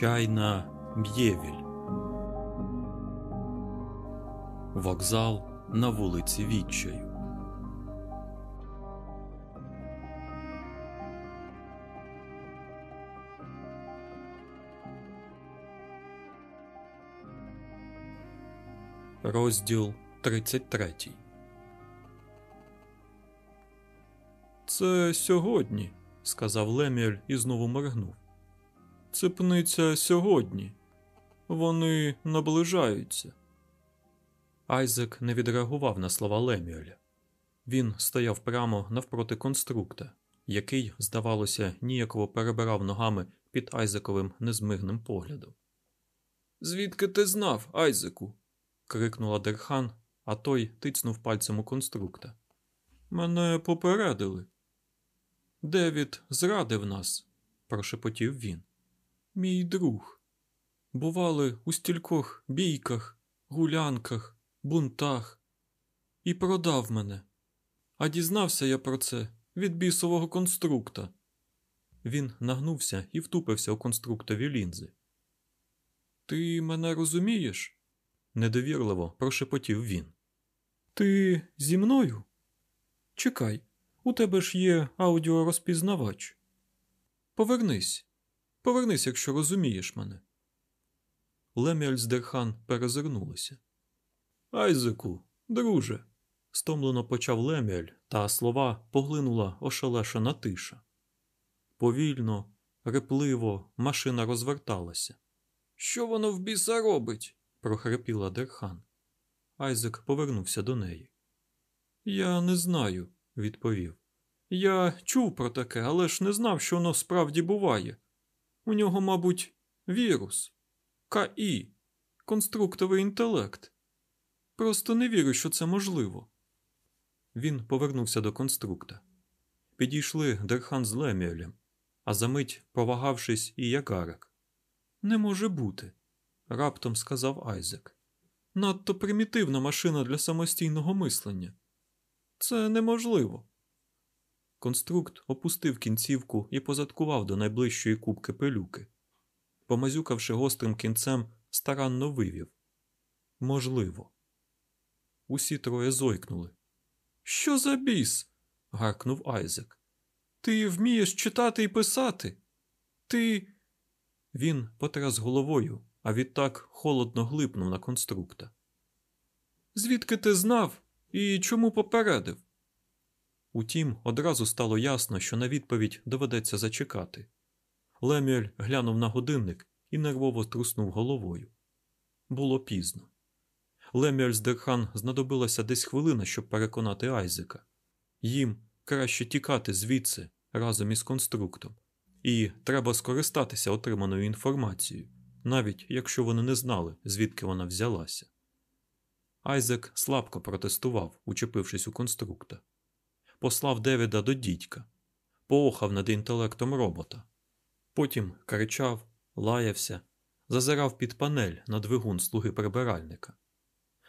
Чайна Б'євіль. Вокзал на вулиці Відчаю. Розділ 33 Це сьогодні, сказав Лемюель і знову моргнув. Цепниця сьогодні. Вони наближаються. Айзек не відреагував на слова Лемюеля. Він стояв прямо навпроти конструкта, який, здавалося, ніяково перебирав ногами під Айзековим незмигним поглядом. Звідки ти знав, Айзеку? крикнула Дерхан, а той тицнув пальцем у конструкта. Мене попередили. Девід зрадив нас, прошепотів він. Мій друг. Бували у стількох бійках, гулянках, бунтах і продав мене. А дізнався я про це від бісового конструкта. Він нагнувся і втупився у конструктові лінзи. Ти мене розумієш? недовірливо прошепотів він. Ти зі мною? Чекай, у тебе ж є аудіорозпізнавач. Повернись, повернись, якщо розумієш мене. Лемюель з Дерхан перезирнулися. Айзеку, друже, стомлено почав Лемюель, та слова поглинула ошелешена тиша. Повільно, рипливо машина розверталася. Що воно в біса робить? прохрипіла Дерхан. Айзек повернувся до неї. Я не знаю, відповів. Я чув про таке, але ж не знав, що воно справді буває. У нього, мабуть, вірус, КІ, конструктовий інтелект. Просто не вірю, що це можливо. Він повернувся до конструкта. Підійшли Дерхан з Лемюелем, а за мить, повагавшись, і ягарик. Не може бути, раптом сказав Айзек. Надто примітивна машина для самостійного мислення. Це неможливо. Конструкт опустив кінцівку і позадкував до найближчої кубки пилюки. Помазюкавши гострим кінцем, старанно вивів. Можливо. Усі троє зойкнули. Що за біс? гаркнув Айзек. Ти вмієш читати і писати? Ти. Він потряс головою, а відтак холодно глипнув на конструкта. Звідки ти знав і чому попередив? Утім, одразу стало ясно, що на відповідь доведеться зачекати. Лемюель глянув на годинник і нервово труснув головою. Було пізно. Лемюель з Дерхан знадобилася десь хвилина, щоб переконати Айзека. Їм краще тікати звідси разом із конструктом, і треба скористатися отриманою інформацією, навіть якщо вони не знали, звідки вона взялася. Айзек слабко протестував, учепившись у конструкта. Послав Девіда до дідька, поохав над інтелектом робота. Потім кричав, лаявся, зазирав під панель на двигун слуги прибиральника.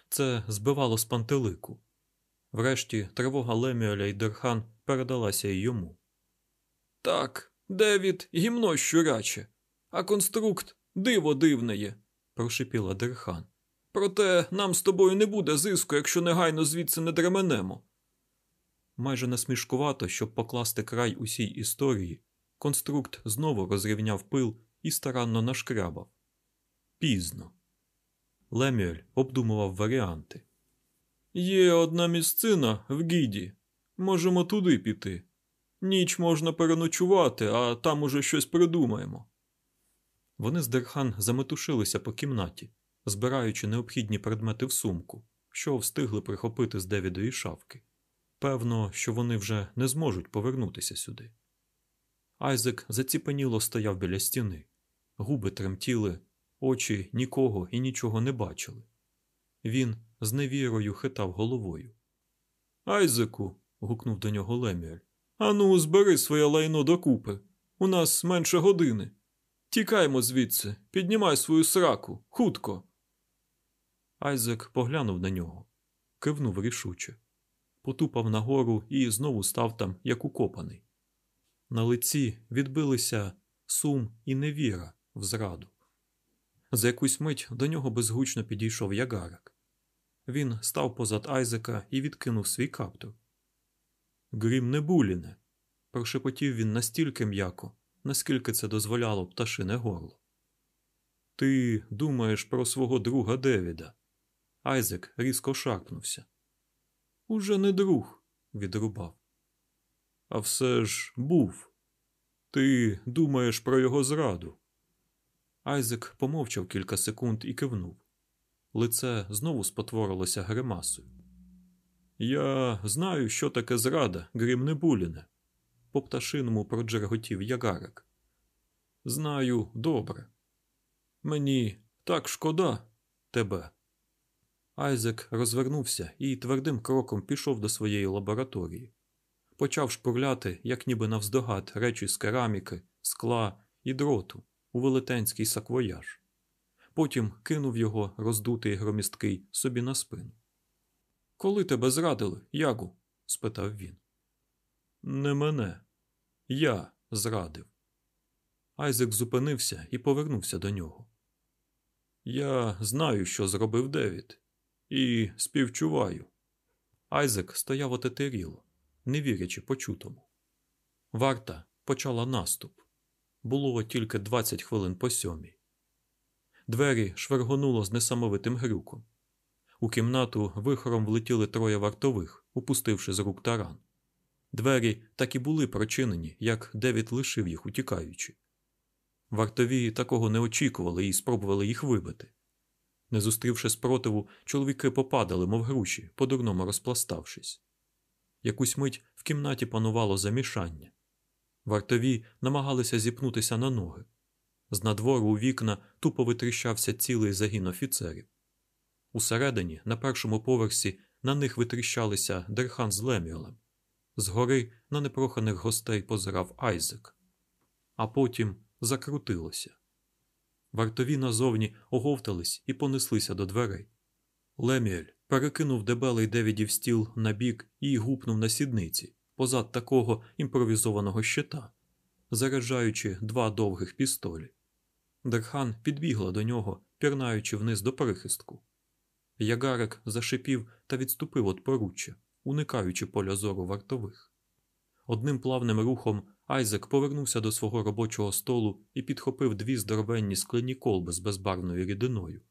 Це збивало з пантелику. Врешті тривога Лемюеля і Дерхан передалася й йому. Так, Девід гімно щуряче, а конструкт диво дивнеє, прошипіла Дерхан. Проте нам з тобою не буде зиску, якщо негайно звідси не дременемо. Майже насмішкувато, щоб покласти край усій історії, конструкт знову розрівняв пил і старанно нашкрябав. Пізно. Лемюель обдумував варіанти. Є одна місцина в Гіді. Можемо туди піти. Ніч можна переночувати, а там уже щось придумаємо. Вони з Дерхан заметушилися по кімнаті, збираючи необхідні предмети в сумку, що встигли прихопити з Девідової шафки. Певно, що вони вже не зможуть повернутися сюди. Айзек заціпеніло стояв біля стіни, губи тремтіли, очі нікого і нічого не бачили. Він з невірою хитав головою. Айзеку. гукнув до нього Лемюель. Ану, збери своє лайно докупи. У нас менше години. Тікаймо звідси, піднімай свою сраку, хутко. Айзек поглянув на нього, кивнув рішуче, потупав нагору і знову став там, як укопаний. На лиці відбилися сум і невіра в зраду. За якусь мить до нього безгучно підійшов ягарик. Він став позад Айзека і відкинув свій каптур. Грім не буліне, прошепотів він настільки м'яко, наскільки це дозволяло пташине горло. Ти думаєш про свого друга Девіда. Айзек різко шарпнувся. Уже не друг, відрубав. А все ж був. Ти думаєш про його зраду. Айзек помовчав кілька секунд і кивнув. Лице знову спотворилося гримасою. Я знаю, що таке зрада, грім Небуліне. По пташиному проджерготів ягарик. Знаю добре. Мені так шкода тебе. Айзек розвернувся і твердим кроком пішов до своєї лабораторії. Почав шпурляти, як ніби навздогад, речі з кераміки, скла і дроту у велетенський саквояж. Потім кинув його, роздутий громісткий, собі на спину. Коли тебе зрадили, Ягу? спитав він. Не мене. Я зрадив. Айзек зупинився і повернувся до нього. Я знаю, що зробив Девід, і співчуваю. Айзек стояв отетеріло, не вірячи почутому. Варта почала наступ. Було тільки 20 хвилин по сьомій. Двері швергонуло з несамовитим грюком. У кімнату вихором влетіли троє вартових, упустивши з рук таран. Двері так і були прочинені, як Девід лишив їх, утікаючи. Вартові такого не очікували і спробували їх вибити. Не зустрівши спротиву, чоловіки попадали, мов груші, по-дурному розпластавшись. Якусь мить в кімнаті панувало замішання. Вартові намагалися зіпнутися на ноги. З надвору у вікна тупо витріщався цілий загін офіцерів. Усередині, на першому поверсі, на них витріщалися Дерхан з Лемюелем. Згори на непроханих гостей позирав Айзек. А потім закрутилося. Вартові назовні оговтались і понеслися до дверей. Лемюель перекинув дебелий Девідів стіл на бік і гупнув на сідниці позад такого імпровізованого щита, заряджаючи два довгих пістолі. Дерхан підбігла до нього, пірнаючи вниз до прихистку. Ягарик зашипів та відступив від поруччя, уникаючи поля зору вартових. Одним плавним рухом Айзек повернувся до свого робочого столу і підхопив дві здоровенні скляні колби з безбарвною рідиною.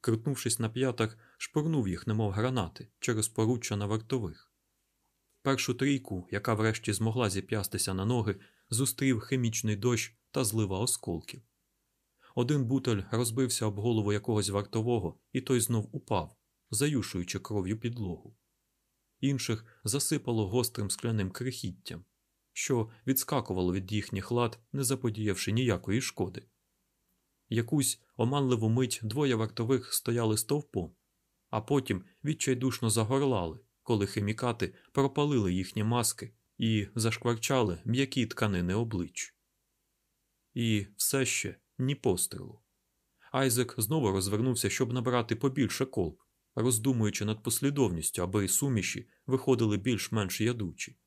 Крутнувшись на п'ятах, шпурнув їх, немов гранати, через поруччя на вартових. Першу трійку, яка врешті змогла зіп'ястися на ноги, зустрів хімічний дощ та злива осколків. Один бутель розбився об голову якогось вартового, і той знов упав, заюшуючи кров'ю підлогу. Інших засипало гострим скляним крихіттям, що відскакувало від їхніх лад, не заподіявши ніякої шкоди. Якусь оманливу мить двоє вартових стояли стовпом, а потім відчайдушно загорлали, коли хімікати пропалили їхні маски і зашкварчали м'які тканини облич. І все ще ні пострілу. Айзек знову розвернувся, щоб набрати побільше колб, роздумуючи над послідовністю, аби суміші виходили більш-менш ядучі.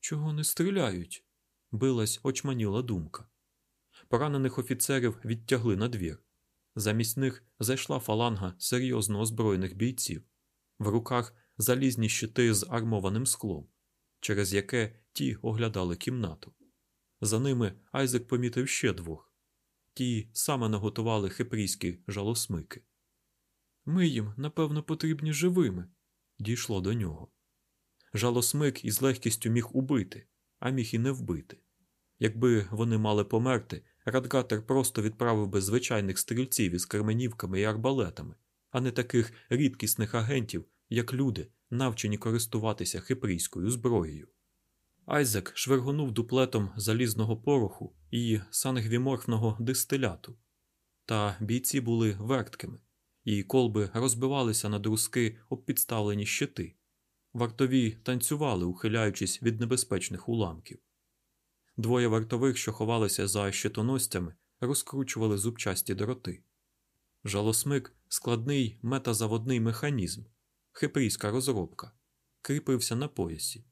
Чого не стріляють? билась очманіла думка. Поранених офіцерів відтягли на двір. Замість них зайшла фаланга серйозно озброєних бійців, в руках залізні щити з армованим склом, через яке ті оглядали кімнату. За ними Айзек помітив ще двох ті саме наготували хипрійські жалосмики. Ми їм, напевно, потрібні живими, дійшло до нього. Жалосмик із легкістю міг убити, а міг і не вбити. Якби вони мали померти, Радгатер просто відправив би звичайних стрільців із керменівками і арбалетами, а не таких рідкісних агентів, як люди, навчені користуватися хипрійською зброєю. Айзек швергонув дуплетом залізного пороху і сангвіморфного дистиляту, та бійці були верткими, і колби розбивалися на друзки об підставлені щити. Вартові танцювали, ухиляючись від небезпечних уламків. Двоє вартових, що ховалися за щитоностями, розкручували зубчасті дроти. Жалосмик складний метазаводний механізм, хипрійська розробка, кріпився на поясі.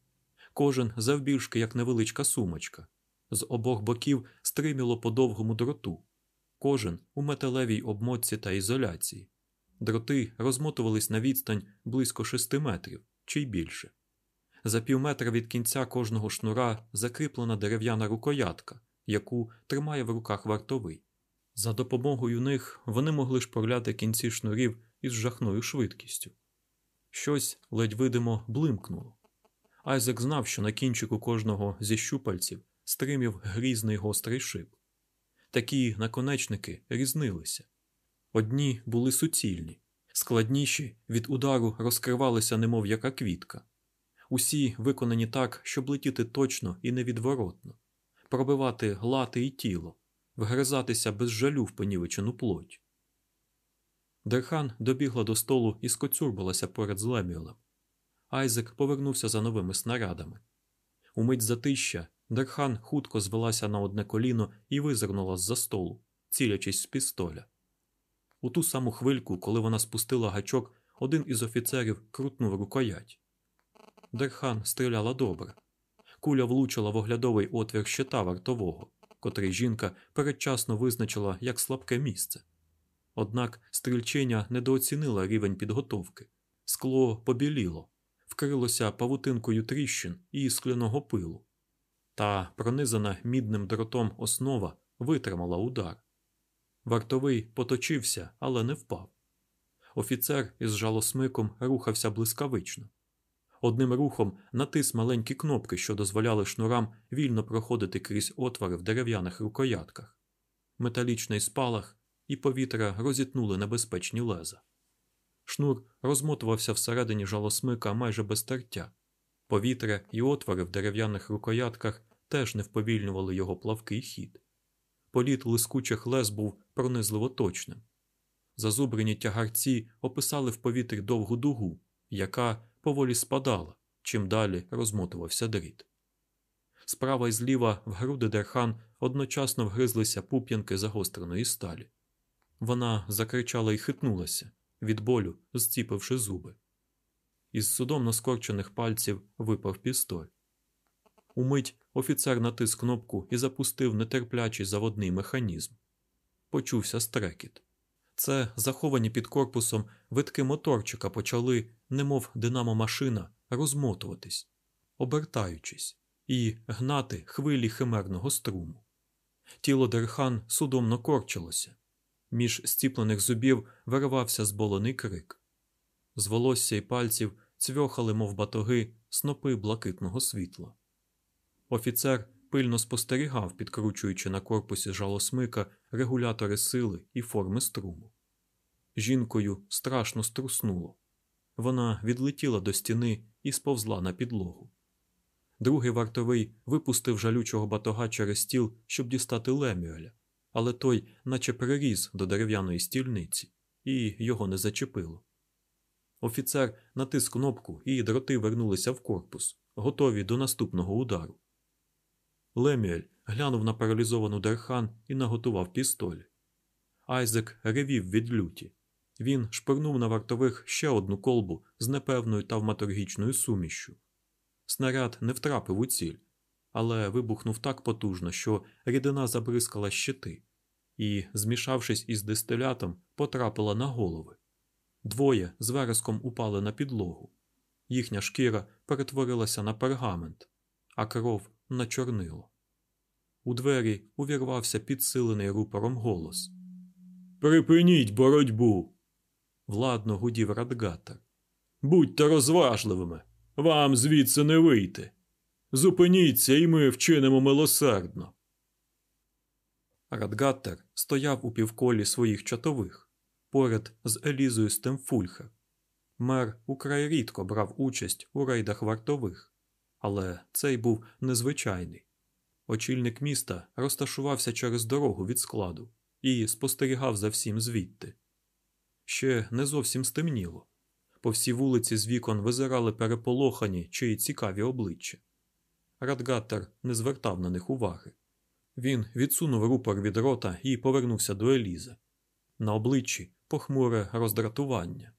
Кожен завбільшки, як невеличка сумочка, з обох боків стриміло по довгому дроту. кожен у металевій обмотці та ізоляції. Дроти розмотувались на відстань близько шести метрів чи й більше. За півметра від кінця кожного шнура закріплена дерев'яна рукоятка, яку тримає в руках вартовий. За допомогою них вони могли шпорляти кінці шнурів із жахною швидкістю. Щось ледь видимо блимкнуло. Айзек знав, що на кінчику кожного зі щупальців стримів грізний гострий шип. Такі наконечники різнилися. Одні були суцільні, складніші від удару розкривалися, немов яка квітка. Усі виконані так, щоб летіти точно і невідворотно, пробивати лати і тіло, вгризатися без жалю в понівечену плоть. Дерхан добігла до столу і скоцюрбалася поряд з Лемюелем. Айзек повернувся за новими снарядами. Умить затишшя Дерхан хутко звелася на одне коліно і визирнула з за столу, цілячись з пістоля. У ту саму хвильку, коли вона спустила гачок, один із офіцерів крутнув рукоять. Дерхан стріляла добре. Куля влучила в оглядовий отвір щита вартового, котрий жінка передчасно визначила як слабке місце. Однак стрільчиня недооцінила рівень підготовки. Скло побіліло, вкрилося павутинкою тріщин і скляного пилу. Та пронизана мідним дротом основа витримала удар. Вартовий поточився, але не впав. Офіцер із жалосмиком рухався блискавично. Одним рухом натис маленькі кнопки, що дозволяли шнурам вільно проходити крізь отвори в дерев'яних рукоятках. Металічний спалах і повітря розітнули небезпечні леза. Шнур розмотувався всередині жалосмика майже без тертя. Повітря і отвори в дерев'яних рукоятках теж не вповільнювали його плавкий хід. Політ лискучих лез був пронизливо точним. Зазубрені тягарці описали в повітрі довгу дугу, яка поволі спадала, чим далі розмотувався дріт. Справа і зліва в груди Дерхан одночасно вгризлися пуп'янки загостреної сталі. Вона закричала і хитнулася, від болю зціпивши зуби. Із судомно скорчених пальців випав пістоль. Умить офіцер натис кнопку і запустив нетерплячий заводний механізм. Почувся стрекіт. Це, заховані під корпусом, витки моторчика почали, немов динамо машина, розмотуватись, обертаючись, і гнати хвилі химерного струму. Тіло Дерхан судомно корчилося. Між зціплених зубів виривався зболений крик. З волосся й пальців цвьохали, мов батоги, снопи блакитного світла. Офіцер пильно спостерігав, підкручуючи на корпусі жалосмика регулятори сили і форми струму. Жінкою страшно струснуло. Вона відлетіла до стіни і сповзла на підлогу. Другий вартовий випустив жалючого батога через стіл, щоб дістати Лемюеля, але той, наче переріс до дерев'яної стільниці, і його не зачепило. Офіцер натис кнопку, і дроти вернулися в корпус, готові до наступного удару. Лемюель глянув на паралізовану Дерхан і наготував пістоль. Айзек ревів від люті. Він шпирнув на вартових ще одну колбу з непевною тавматургічною сумішшю. Снаряд не втрапив у ціль, але вибухнув так потужно, що рідина забризкала щити і, змішавшись із дистилятом, потрапила на голови. Двоє з вереском упали на підлогу. Їхня шкіра перетворилася на пергамент, а кров на чорнило. У двері увірвався підсилений рупором голос. Припиніть боротьбу. Владно гудів Радгаттер. Будьте розважливими. Вам звідси не вийти. Зупиніться, і ми вчинимо милосердно. Радгаттер стояв у півколі своїх чатових поряд з Елізою Стемфульхер. Мер украй рідко брав участь у рейдах вартових, але цей був незвичайний. Очільник міста розташувався через дорогу від складу і спостерігав за всім звідти. Ще не зовсім стемніло. По всій вулиці з вікон визирали переполохані чи цікаві обличчя. Радгаттер не звертав на них уваги. Він відсунув рупор від рота і повернувся до Елізи. На обличчі похмуре роздратування.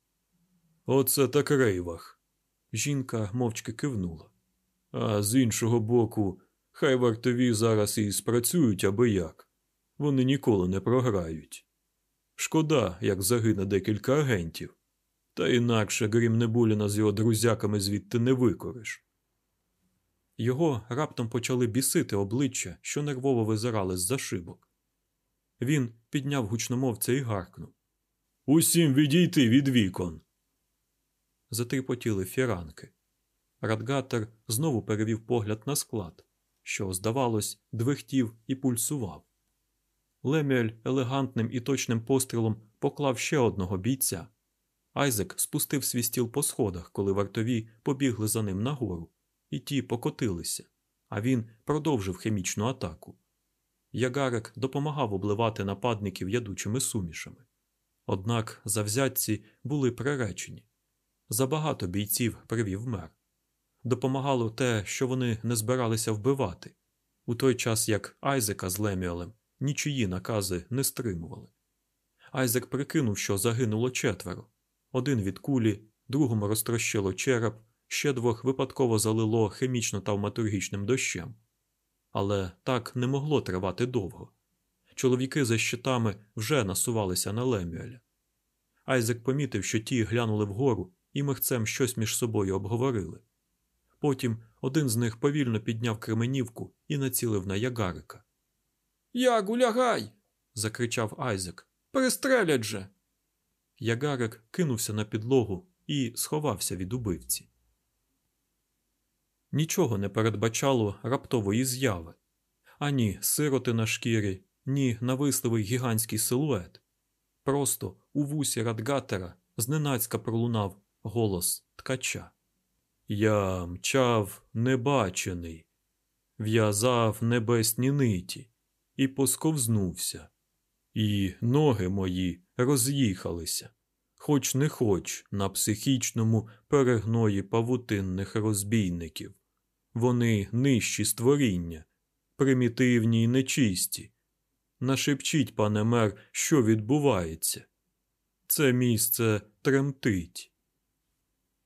Оце так рейвах. Жінка мовчки кивнула. А з іншого боку, хай вартові зараз і спрацюють аби як. вони ніколи не програють. Шкода, як загине декілька агентів, та інакше Грім Небуліна з його друзяками звідти не викориш. Його раптом почали бісити обличчя, що нервово визирали з за шибок. Він підняв гучномовця і гаркнув Усім відійти від вікон. Затріпотіли фіранки. Радгатер знову перевів погляд на склад, що, здавалось, двихтів і пульсував. Лемюель елегантним і точним пострілом поклав ще одного бійця. Айзек спустив свій стіл по сходах, коли вартові побігли за ним нагору, і ті покотилися, а він продовжив хімічну атаку. Ягарик допомагав обливати нападників ядучими сумішами. Однак завзятці були приречені. Забагато бійців привів мер. Допомагало те, що вони не збиралися вбивати, у той час як Айзека з Леміолем нічиї накази не стримували. Айзек прикинув, що загинуло четверо один від кулі, другому розтрощило череп, ще двох випадково залило хімічно-тавматургічним дощем. Але так не могло тривати довго. Чоловіки за щитами вже насувалися на Лемюеля. Айзек помітив, що ті глянули вгору і михцем щось між собою обговорили. Потім один з них повільно підняв кременівку і націлив на ягарика. Ягу, лягай. закричав Айзек. Перестрелять же. Ягарик кинувся на підлогу і сховався від убивці. Нічого не передбачало раптової зяви ані сироти на шкірі, ні нависливий гігантський силует. Просто у вусі Радгатера зненацька пролунав голос ткача. Я мчав небачений, в'язав небесні ниті і посковзнувся, і ноги мої роз'їхалися, хоч не хоч на психічному перегної павутинних розбійників. Вони нижчі створіння, примітивні й нечисті. Не шепчіть, пане мер, що відбувається. Це місце тремтить.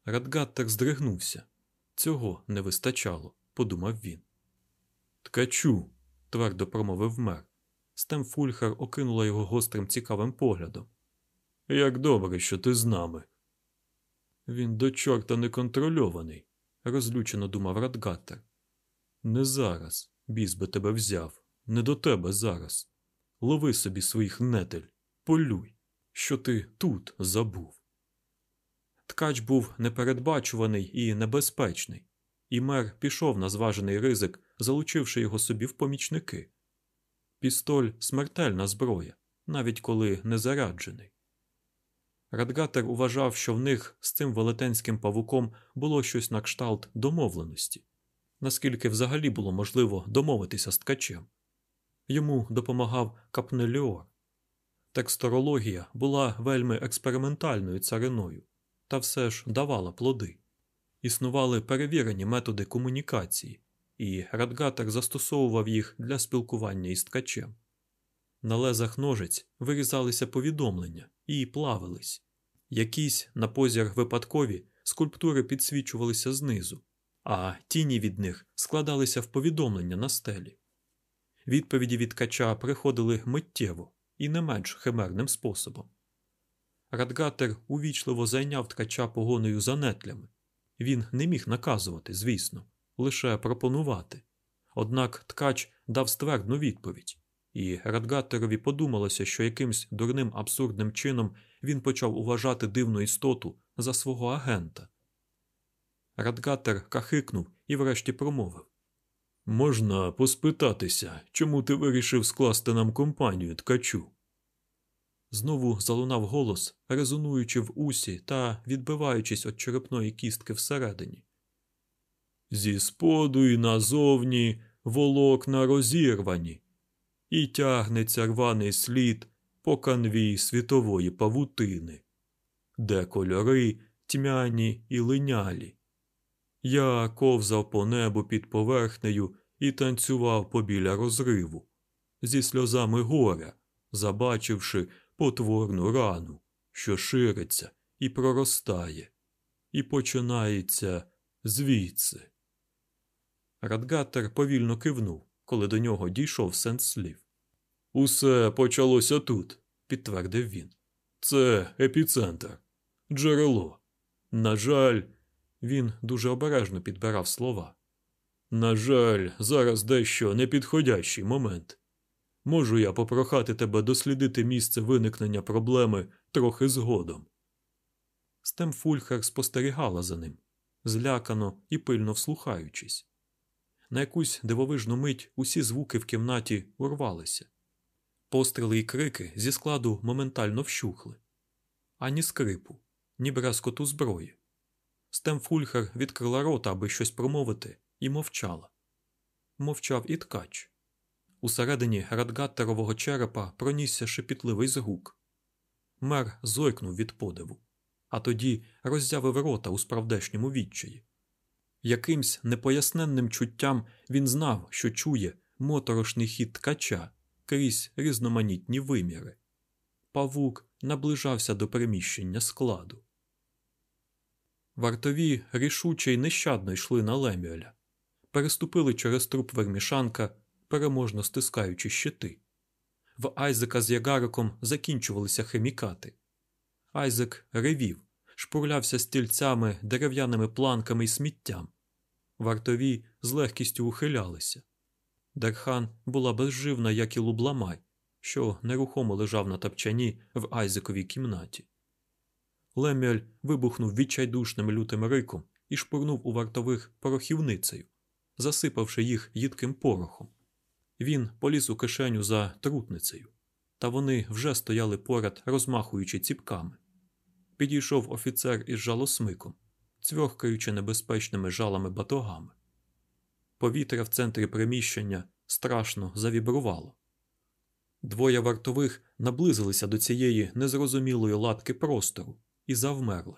Радгаттер здригнувся. Цього не вистачало, подумав він. Ткачу, твердо промовив мер. Стемфульхер окинула його гострим цікавим поглядом. Як добре, що ти з нами. Він до чорта неконтрольований, розлючено думав Радгаттер. Не зараз, біс би тебе взяв, не до тебе зараз. Лови собі своїх нетель, полюй, що ти тут забув. Ткач був непередбачуваний і небезпечний, і мер пішов на зважений ризик, залучивши його собі в помічники. Пістоль смертельна зброя, навіть коли не заряджений. Радгатер уважав, що в них з цим велетенським павуком було щось на кшталт домовленості, наскільки взагалі було можливо домовитися з ткачем. Йому допомагав капнеліор. Тексторологія була вельми експериментальною цариною, та все ж давала плоди. Існували перевірені методи комунікації, і Радгатер застосовував їх для спілкування із ткачем. На лезах ножиць вирізалися повідомлення і плавились. Якісь на позір випадкові скульптури підсвічувалися знизу, а тіні від них складалися в повідомлення на стелі. Відповіді від ткача приходили миттєво і не менш химерним способом. Радгатер увічливо зайняв ткача погоною за нетлями. Він не міг наказувати, звісно, лише пропонувати. Однак ткач дав ствердну відповідь, і Радгатерові подумалося, що якимсь дурним абсурдним чином він почав уважати дивну істоту за свого агента. Радгатер кахикнув і врешті промовив Можна поспитатися, чому ти вирішив скласти нам компанію ткачу? Знову залунав голос, резонуючи в усі та відбиваючись від черепної кістки всередині. Зі споду і назовні волокна розірвані, і тягнеться рваний слід по канві світової павутини, де кольори тьмяні і линялі. Я ковзав по небу під поверхнею і танцював побіля розриву, зі сльозами горя, забачивши потворну рану, що шириться і проростає, і починається звідси. Радгатер повільно кивнув, коли до нього дійшов сенс слів. Усе почалося тут, підтвердив він. Це епіцентр, джерело. На жаль, він дуже обережно підбирав слова. На жаль, зараз дещо непідходящий момент. Можу я попрохати тебе дослідити місце виникнення проблеми трохи згодом. Стемфульхер спостерігала за ним, злякано і пильно вслухаючись. На якусь дивовижну мить усі звуки в кімнаті урвалися. Постріли і крики зі складу моментально вщухли. Ані скрипу, ні брязкоту зброї. Стемфульхер відкрила рота, аби щось промовити, і мовчала. Мовчав і Ткач. Усередині Радгаттерового черепа пронісся шепітливий згук. Мер зойкнув від подиву, а тоді роззявив рота у справдешньому відчаї. Якимсь непоясненним чуттям він знав, що чує моторошний хід ткача крізь різноманітні виміри. Павук наближався до приміщення складу. Вартові рішуче й нещадно йшли на Лемюеля, переступили через труп вермішанка, переможно стискаючи щити. В Айзека з Ягареком закінчувалися химікати. Айзек ревів, шпурлявся стільцями, дерев'яними планками і сміттям. Вартові з легкістю ухилялися. Дерхан була безживна, як і Лубламай, що нерухомо лежав на тапчані в Айзековій кімнаті. Лемюель вибухнув відчайдушним лютим риком і шпурнув у вартових порохівницею, засипавши їх їдким порохом. Він поліз у кишеню за трутницею, та вони вже стояли поряд, розмахуючи ціпками. Підійшов офіцер із жалосмиком, цвьохкаючи небезпечними жалами батогами. Повітря в центрі приміщення страшно завібрувало. Двоє вартових наблизилися до цієї незрозумілої латки простору і завмерли.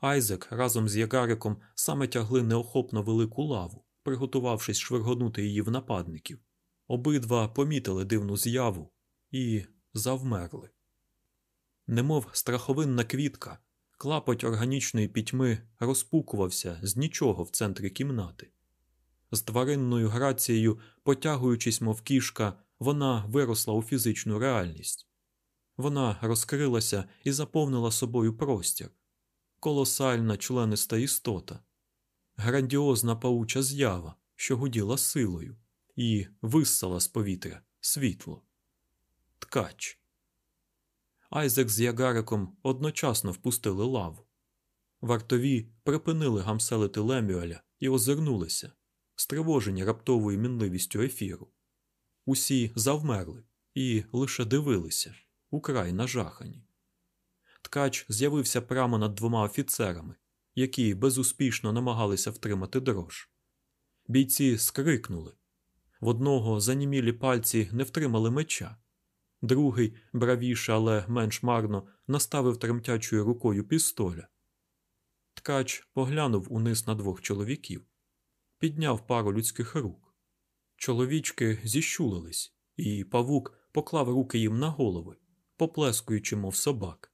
Айзек разом з ягариком саме тягли неохопно велику лаву, приготувавшись швиргонути її в нападників. Обидва помітили дивну з'яву і завмерли. Немов страховинна квітка, клапоть органічної пітьми розпукувався з нічого в центрі кімнати. З тваринною грацією, потягуючись, мов кішка, вона виросла у фізичну реальність. Вона розкрилася і заповнила собою простір, колосальна члениста істота, грандіозна пауча з'ява, що гуділа силою, і виссала з повітря світло. Ткач. Айзек з ягариком одночасно впустили лаву. Вартові припинили гамселити Лемюеля і озирнулися, стривожені раптовою мінливістю ефіру. Усі завмерли і лише дивилися украй нажахані. Ткач з'явився прямо над двома офіцерами, які безуспішно намагалися втримати дрож. Бійці скрикнули. В одного занімілі пальці не втримали меча, другий, бравіше, але менш марно, наставив тремтячою рукою пістоля. Ткач поглянув униз на двох чоловіків, підняв пару людських рук. Чоловічки зіщулились, і павук поклав руки їм на голови, поплескуючи, мов собак.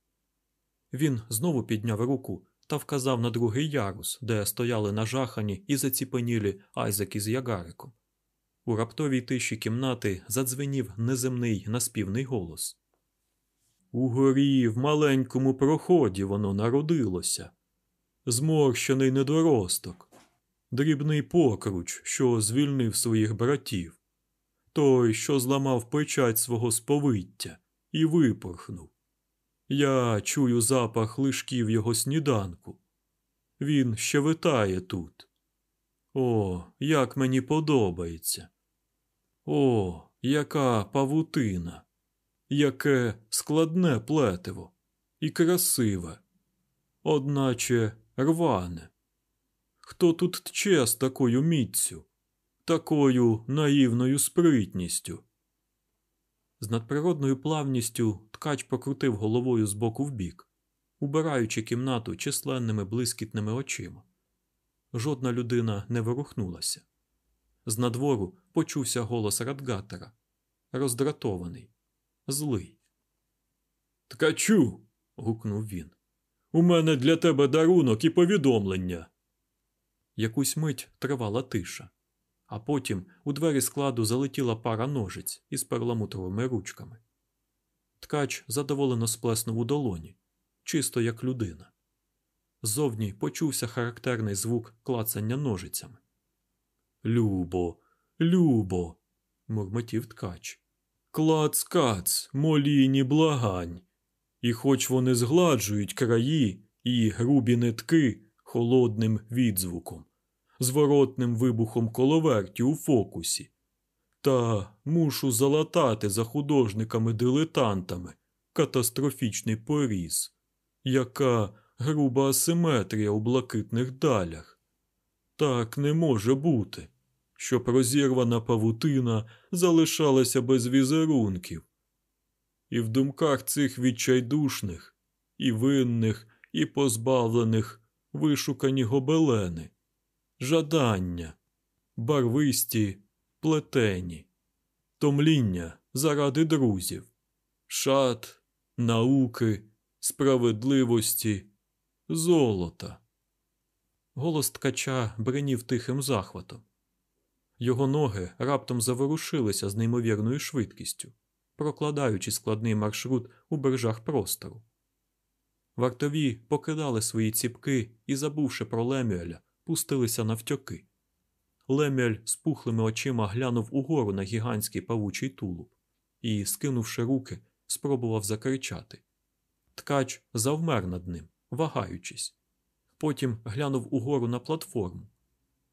Він знову підняв руку та вказав на другий ярус, де стояли нажахані і заціпенілі Айзек із ягариком. У раптовій тиші кімнати задзвенів неземний наспівний голос. Угорі в маленькому проході воно народилося. Зморщений недоросток, дрібний покруч, що звільнив своїх братів, той, що зламав печать свого сповиття і випорхнув. Я чую запах лишків його сніданку. Він ще витає тут. О, як мені подобається. О, яка павутина, яке складне плетиво і красиве, одначе рване. Хто тут тче з такою міцю, такою наївною спритністю? З надприродною плавністю ткач покрутив головою з боку в бік, убираючи кімнату численними блискітними очима. Жодна людина не ворухнулася. З надвору почувся голос Радгатера, роздратований, злий. Ткачу. гукнув він. У мене для тебе дарунок і повідомлення. Якусь мить тривала тиша. а потім у двері складу залетіла пара ножиць із перламутровими ручками. Ткач задоволено сплеснув у долоні, чисто як людина. Ззовні почувся характерний звук клацання ножицями. Любо, любо, мурмотів ткач. Клац кац, моліні благань. І хоч вони згладжують краї і грубі нитки холодним відзвуком, зворотним вибухом коловерті у фокусі, та мушу залатати за художниками-дилетантами катастрофічний поріз, яка груба асиметрія у блакитних далях. Так не може бути, щоб розірвана павутина залишалася без візерунків. І в думках цих відчайдушних, і винних, і позбавлених вишукані гобелени, жадання, барвисті, плетені, томління заради друзів, шат, науки, справедливості, золота. Голос ткача бринів тихим захватом. Його ноги раптом заворушилися з неймовірною швидкістю, прокладаючи складний маршрут у бережах простору. Вартові покидали свої ціпки і, забувши про Лемюеля, пустилися навтьоки. Лемюель з пухлими очима глянув угору на гігантський павучий тулуб і, скинувши руки, спробував закричати. Ткач завмер над ним, вагаючись. Потім глянув угору на платформу.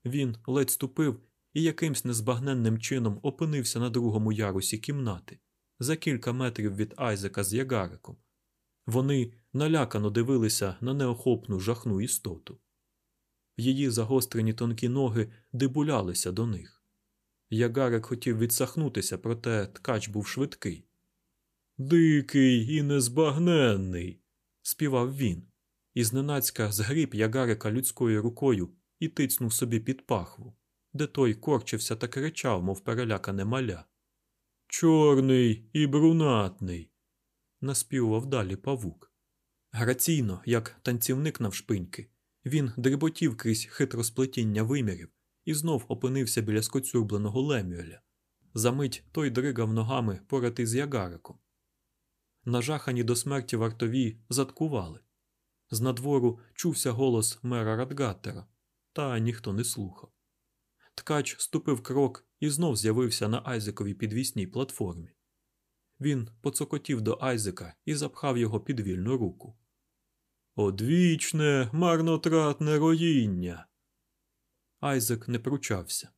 Він ледь ступив і якимсь незбагненним чином опинився на другому ярусі кімнати, за кілька метрів від Айзека з ягариком. Вони налякано дивилися на неохопну жахну істоту. Її загострені тонкі ноги дибулялися до них. Ягарик хотів відсахнутися, проте ткач був швидкий. Дикий і незбагненний, співав він, і зненацька згріб ягарика людською рукою і тицнув собі під пахву, де той корчився та кричав, мов перелякане маля. Чорний і брунатний, наспівував далі павук. Граційно, як танцівник навшпиньки, він дріботів крізь хитросплетіння вимірів і знов опинився біля скоцюрбленого Лемюеля. Замить той дригав ногами поряд із ягариком. Нажахані до смерті вартові заткували. З надвору чувся голос мера Радгаттера, та ніхто не слухав. Ткач ступив крок і знов з'явився на Айзековій підвісній платформі. Він поцокотів до Айзека і запхав його під вільну руку. Одвічне, марнотратне роїння. Айзек не пручався.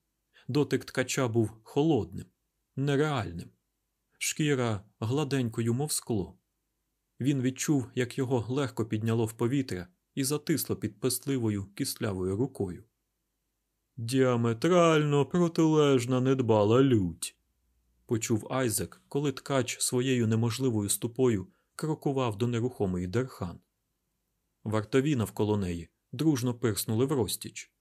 Дотик ткача був холодним, нереальним. Шкіра гладенькою, мов скло. Він відчув, як його легко підняло в повітря і затисло під пестливою кислявою рукою. Діаметрально протилежна недбала лють, почув Айзек, коли ткач своєю неможливою ступою крокував до нерухомої дерхан. Вартові навколо неї дружно пирснули в розтіч.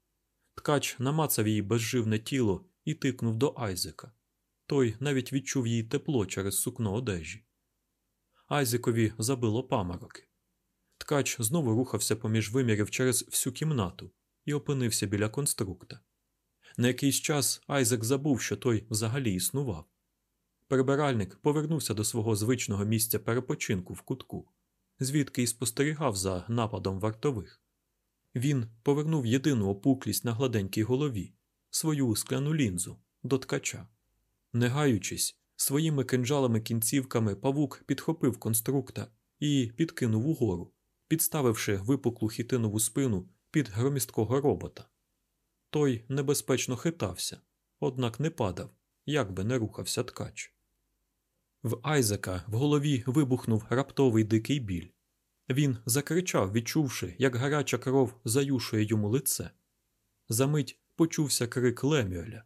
Ткач намацав її безживне тіло і тикнув до Айзека. Той навіть відчув її тепло через сукно одежі. Айзекові забило памороки. Ткач знову рухався поміж вимірів через всю кімнату і опинився біля конструкта. На якийсь час Айзек забув, що той взагалі існував. Прибиральник повернувся до свого звичного місця перепочинку в кутку, звідки й спостерігав за нападом вартових. Він повернув єдину опуклість на гладенькій голові, свою скляну лінзу, до ткача. Не гаючись, своїми кинджалами кінцівками павук підхопив конструкта і підкинув угору, підставивши випуклу хітинову спину під громісткого робота. Той небезпечно хитався, однак не падав, як би не рухався ткач. В Айзека в голові вибухнув раптовий дикий біль. Він закричав, відчувши, як гаряча кров заюшує йому лице. Замить почувся крик Лемюеля.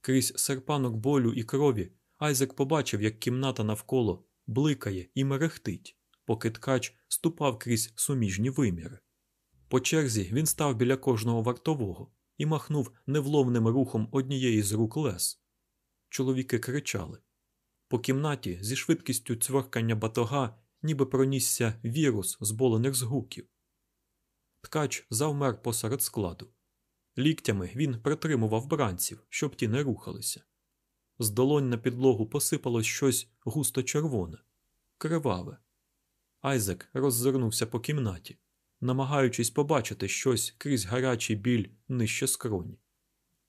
Крізь серпанок болю і крові Айзек побачив, як кімната навколо бликає і мерехтить, поки ткач ступав крізь суміжні виміри. По черзі він став біля кожного вартового і махнув невловним рухом однієї з рук лес. Чоловіки кричали. По кімнаті зі швидкістю цворкання батога ніби пронісся вірус зболених згуків. Ткач завмер посеред складу. Ліктями він притримував бранців, щоб ті не рухалися. З долонь на підлогу посипалось щось густо червоне, криваве. Айзек роззирнувся по кімнаті, намагаючись побачити щось крізь гарячий біль нижче скроні.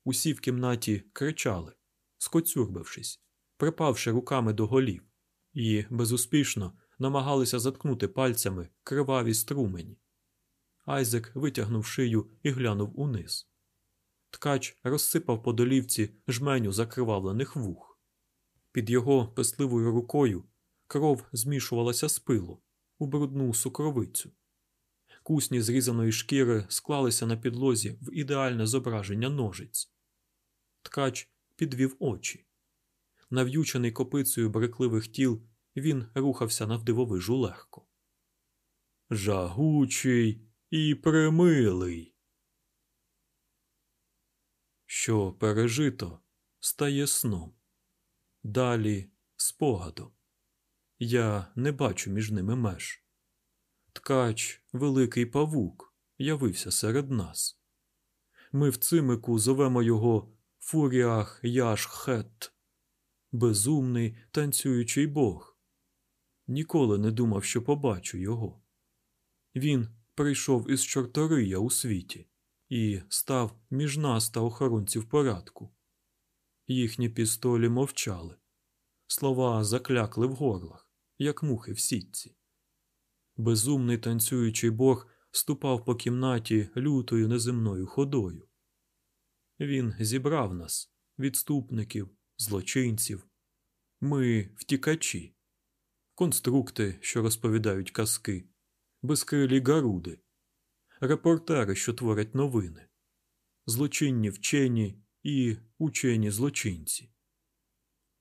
Усі в кімнаті кричали, скоцюрбившись, припавши руками до голів, і безуспішно намагалися заткнути пальцями криваві струмені. Айзек витягнув шию і глянув униз. Ткач розсипав по долівці жменю закривавлених вух. Під його песливою рукою кров змішувалася з пилу у брудну сукровицю. Кусні зрізаної шкіри склалися на підлозі в ідеальне зображення ножиць. Ткач підвів очі. Нав'ючений копицею брекливих тіл, він рухався навдивовижу легко. Жагучий і примилий. Що пережито стає сном. Далі спогадом. Я не бачу між ними меж. Ткач, великий павук, явився серед нас. Ми в цимику зовемо його Фуріах Яшхет, безумний танцюючий бог. Ніколи не думав, що побачу його. Він прийшов із чортория у світі і став між нас та охоронців порядку. Їхні пістолі мовчали, слова заклякли в горлах, як мухи в сітці. Безумний танцюючий бог ступав по кімнаті лютою неземною ходою. Він зібрав нас, відступників, злочинців. Ми втікачі, конструкти, що розповідають казки, безкрилі гаруди, репортери, що творять новини, злочинні вчені і учені злочинці.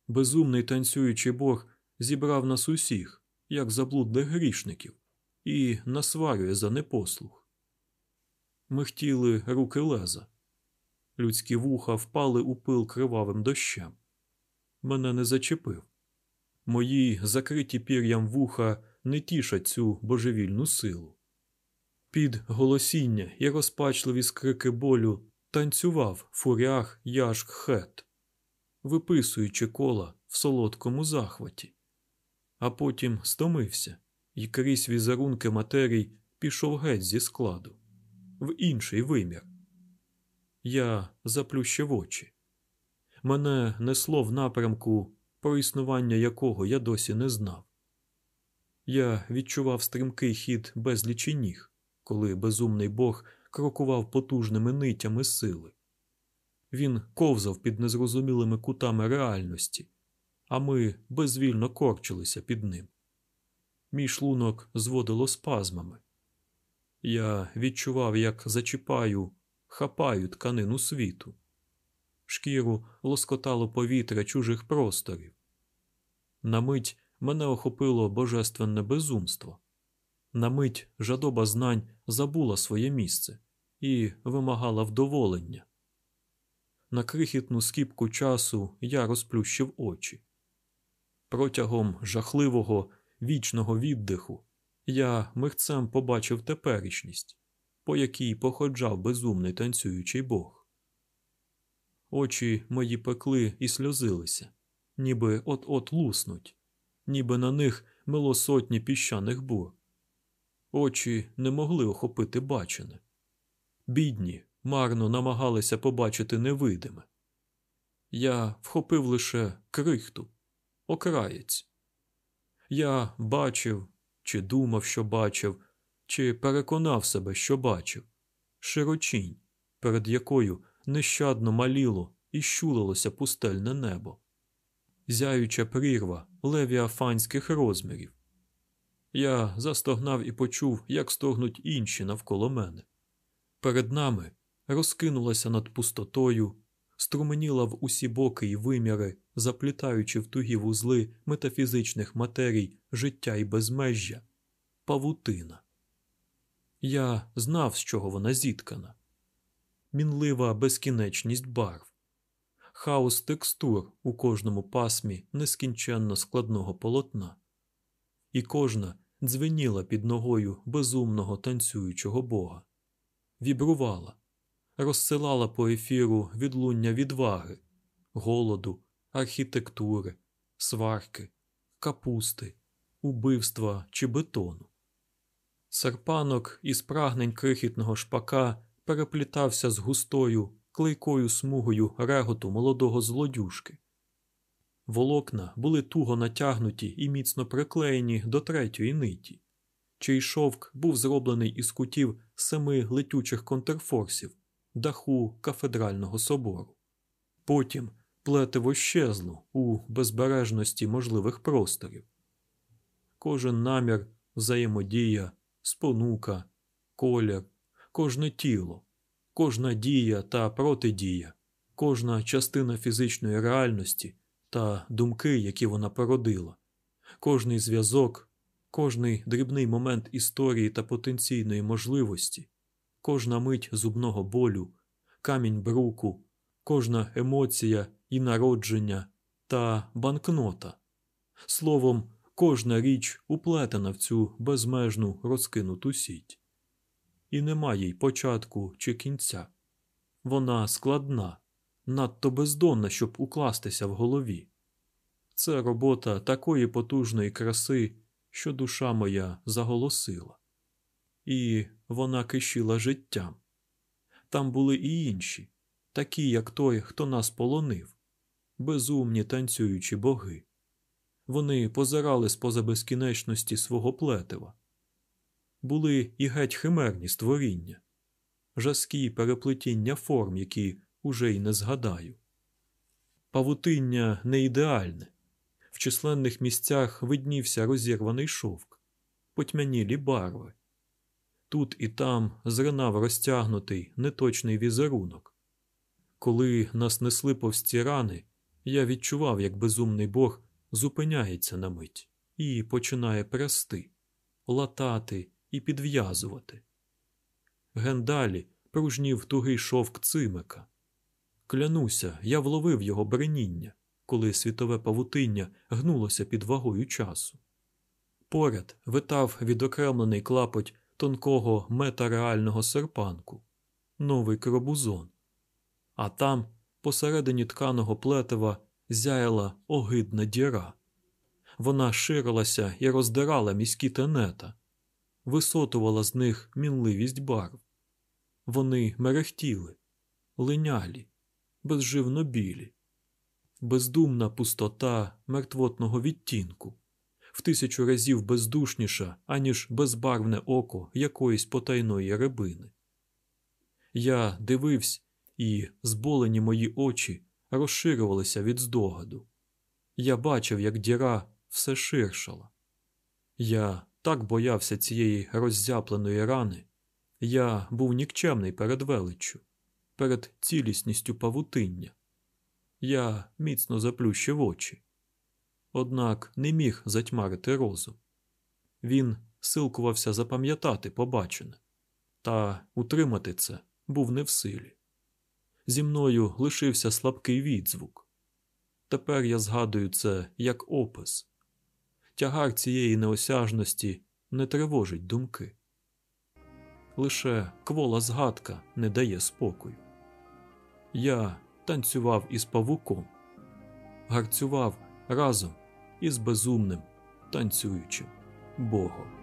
Безумний танцюючий бог зібрав нас усіх, як заблудлих грішників, і насварює за непослух. Ми хотіли руки леза. Людські вуха впали у пил кривавим дощем. Мене не зачепив. Мої закриті пір'ям вуха не тішать цю божевільну силу. Під голосіння і розпачливі скрики болю танцював фурях яшк хет, виписуючи кола в солодкому захваті, а потім стомився і крізь візерунки матерій пішов геть зі складу, в інший вимір. Я заплющив очі. Мене несло в напрямку, про існування якого я досі не знав. Я відчував стрімкий хід безлічі ніг, коли безумний бог крокував потужними нитями сили. Він ковзав під незрозумілими кутами реальності, а ми безвільно корчилися під ним. Мій шлунок зводило спазмами. Я відчував, як зачіпаю, хапаю тканину світу. Шкіру лоскотало повітря чужих просторів. На мить мене охопило божественне безумство. На мить жадоба знань забула своє місце і вимагала вдоволення. На крихітну скіпку часу я розплющив очі. Протягом жахливого вічного віддиху я михцем побачив теперішність, по якій походжав безумний танцюючий бог. Очі мої пекли і сльозилися, ніби от-от луснуть, ніби на них мило сотні піщаних бур. Очі не могли охопити бачене. Бідні, марно намагалися побачити невидиме. Я вхопив лише крихту, окраєць. Я бачив, чи думав, що бачив, чи переконав себе, що бачив, широчінь, перед якою нещадно маліло і щулилося пустельне небо, зяюча прірва левіафанських розмірів. Я застогнав і почув, як стогнуть інші навколо мене. Перед нами розкинулася над пустотою, струменіла в усі боки й виміри, заплітаючи в тугі вузли метафізичних матерій життя і безмежжя, павутина. Я знав, з чого вона зіткана. Мінлива безкінечність барв, хаос текстур у кожному пасмі нескінченно складного полотна, і кожна дзвеніла під ногою безумного танцюючого бога, вібрувала, розсилала по ефіру відлуння відваги, голоду, архітектури, сварки, капусти, убивства чи бетону. Серпанок із прагнень крихітного шпака переплітався з густою, клейкою смугою реготу молодого злодюшки. Волокна були туго натягнуті і міцно приклеєні до третьої ниті, чий шовк був зроблений із кутів семи летючих контрфорсів даху кафедрального собору. Потім плетиво щезло у безбережності можливих просторів. Кожен намір, взаємодія, спонука, колір, кожне тіло, кожна дія та протидія, кожна частина фізичної реальності та думки, які вона породила, кожний зв'язок, кожний дрібний момент історії та потенційної можливості, кожна мить зубного болю, камінь бруку, кожна емоція і народження та банкнота. Словом, кожна річ уплетена в цю безмежну розкинуту сіть. І немає й початку чи кінця. Вона складна, надто бездонна, щоб укластися в голові. Це робота такої потужної краси, що душа моя заголосила. І вона кишіла життям. Там були і інші, такі, як той, хто нас полонив, безумні танцюючі боги. Вони позирали з поза безкінечності свого плетива. Були і геть химерні створіння, жаскі переплетіння форм, які уже й не згадаю. Павутиння не ідеальне. В численних місцях виднівся розірваний шовк, потьмянілі барви. Тут і там зринав розтягнутий неточний візерунок. Коли нас несли повсті рани, я відчував, як безумний бог зупиняється на мить і починає прясти, латати і підв'язувати. Гендалі пружнів тугий шовк цимика. Клянуся, я вловив його бреніння, коли світове павутиння гнулося під вагою часу. Поряд витав відокремлений клапоть тонкого метареального серпанку, новий кробузон, а там, посередині тканого плетива, зяяла огидна діра. Вона ширилася і роздирала міські тенета, висотувала з них мінливість барв. Вони мерехтіли, линялі, безживно білі, бездумна пустота мертвотного відтінку, в тисячу разів бездушніша, аніж безбарвне око якоїсь потайної рибини. Я дивився, і зболені мої очі розширювалися від здогаду. Я бачив, як діра все ширшала. Я так боявся цієї роззяпленої рани. Я був нікчемний перед величчю, перед цілісністю павутиння. Я міцно заплющив очі, однак не міг затьмарити розум. Він силкувався запам'ятати побачене, та утримати це був не в силі. Зі мною лишився слабкий відзвук. Тепер я згадую це як опис. Тягар цієї неосяжності не тривожить думки. Лише квола згадка не дає спокою. Я танцював із павуком, гарцював разом із безумним танцюючим Богом.